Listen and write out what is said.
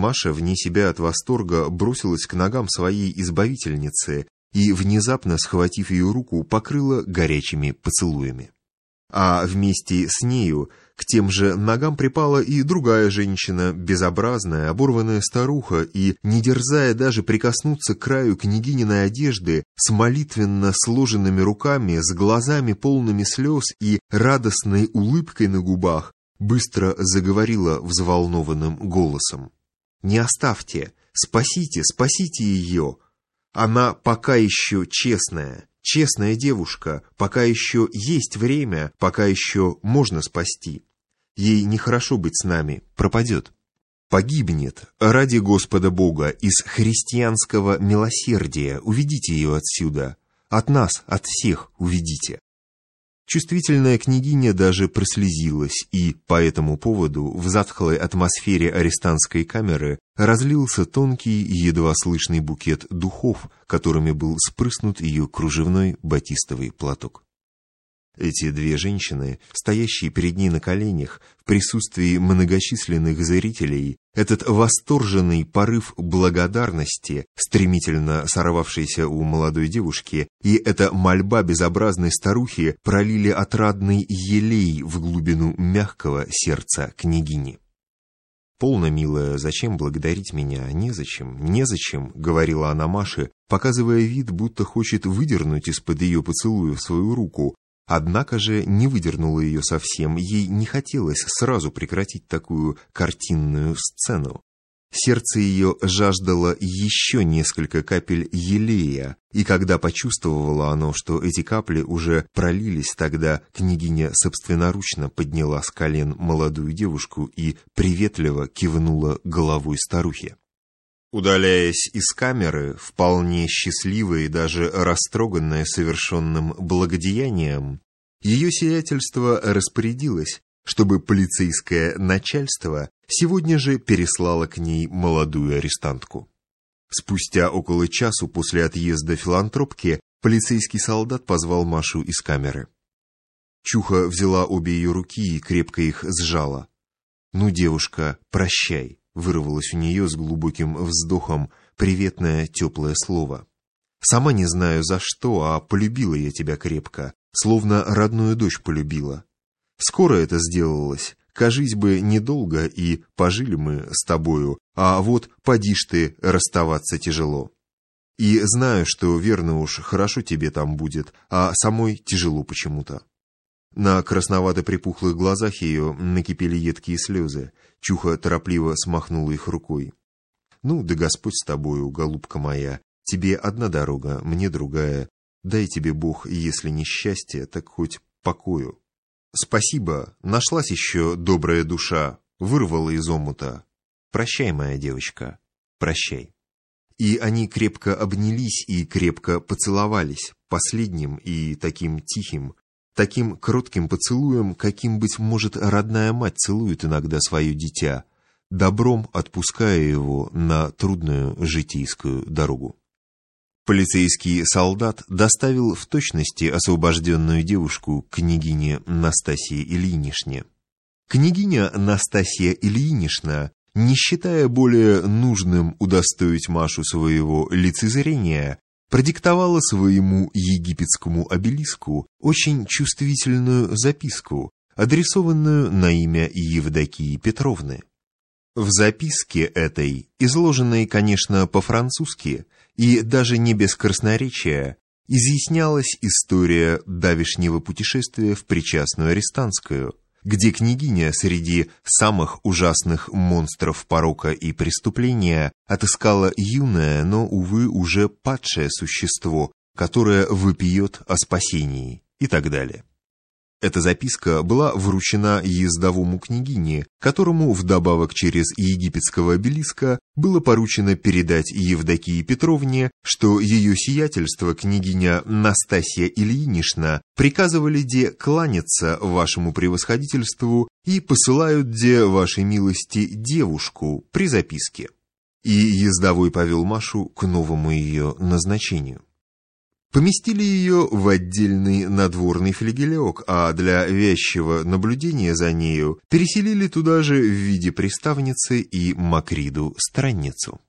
Маша вне себя от восторга бросилась к ногам своей избавительницы и, внезапно схватив ее руку, покрыла горячими поцелуями. А вместе с нею к тем же ногам припала и другая женщина, безобразная, оборванная старуха, и, не дерзая даже прикоснуться к краю княгининой одежды, с молитвенно сложенными руками, с глазами полными слез и радостной улыбкой на губах, быстро заговорила взволнованным голосом. «Не оставьте! Спасите, спасите ее! Она пока еще честная!» Честная девушка, пока еще есть время, пока еще можно спасти. Ей нехорошо быть с нами, пропадет. Погибнет ради Господа Бога из христианского милосердия. Уведите ее отсюда. От нас, от всех уведите. Чувствительная княгиня даже прослезилась, и по этому поводу в затхлой атмосфере арестантской камеры разлился тонкий, едва слышный букет духов, которыми был спрыснут ее кружевной батистовый платок. Эти две женщины, стоящие перед ней на коленях, в присутствии многочисленных зрителей, этот восторженный порыв благодарности, стремительно сорвавшийся у молодой девушки, и эта мольба безобразной старухи пролили отрадный елей в глубину мягкого сердца княгини. «Полно, милая, зачем благодарить меня? Незачем, незачем», — говорила она Маше, показывая вид, будто хочет выдернуть из-под ее поцелуя свою руку, Однако же не выдернула ее совсем, ей не хотелось сразу прекратить такую картинную сцену. Сердце ее жаждало еще несколько капель елея, и когда почувствовало оно, что эти капли уже пролились, тогда княгиня собственноручно подняла с колен молодую девушку и приветливо кивнула головой старухе. Удаляясь из камеры, вполне счастливая и даже растроганная совершенным благодеянием, ее сиятельство распорядилось, чтобы полицейское начальство сегодня же переслало к ней молодую арестантку. Спустя около часу после отъезда филантропки полицейский солдат позвал Машу из камеры. Чуха взяла обе ее руки и крепко их сжала. «Ну, девушка, прощай», вырвалось у нее с глубоким вздохом приветное теплое слово. «Сама не знаю за что, а полюбила я тебя крепко, словно родную дочь полюбила. Скоро это сделалось, кажись бы, недолго, и пожили мы с тобою, а вот подишь ты, расставаться тяжело. И знаю, что верно уж, хорошо тебе там будет, а самой тяжело почему-то. На красновато-припухлых глазах ее накипели едкие слезы. Чуха торопливо смахнула их рукой. «Ну, да Господь с тобою, голубка моя. Тебе одна дорога, мне другая. Дай тебе Бог, если не счастье, так хоть покою». «Спасибо, нашлась еще добрая душа, вырвала из омута. Прощай, моя девочка, прощай». И они крепко обнялись и крепко поцеловались, последним и таким тихим, таким кротким поцелуем, каким, быть может, родная мать целует иногда свое дитя, добром отпуская его на трудную житейскую дорогу. Полицейский солдат доставил в точности освобожденную девушку княгине Настасье Ильинишне. Княгиня Настасья Ильинишна, не считая более нужным удостоить Машу своего лицезрения, продиктовала своему египетскому обелиску очень чувствительную записку, адресованную на имя Евдокии Петровны. В записке этой, изложенной, конечно, по-французски и даже не без красноречия, изъяснялась история давешнего путешествия в причастную арестантскую, где княгиня среди самых ужасных монстров порока и преступления отыскала юное, но, увы, уже падшее существо, которое выпьет о спасении и так далее. Эта записка была вручена ездовому княгине, которому вдобавок через египетского обелиска было поручено передать Евдокии Петровне, что ее сиятельство княгиня Настасья Ильинична приказывали де кланяться вашему превосходительству и посылают де вашей милости девушку при записке. И ездовой повел Машу к новому ее назначению. Поместили ее в отдельный надворный флигелек, а для вязчего наблюдения за нею переселили туда же в виде приставницы и Макриду странницу.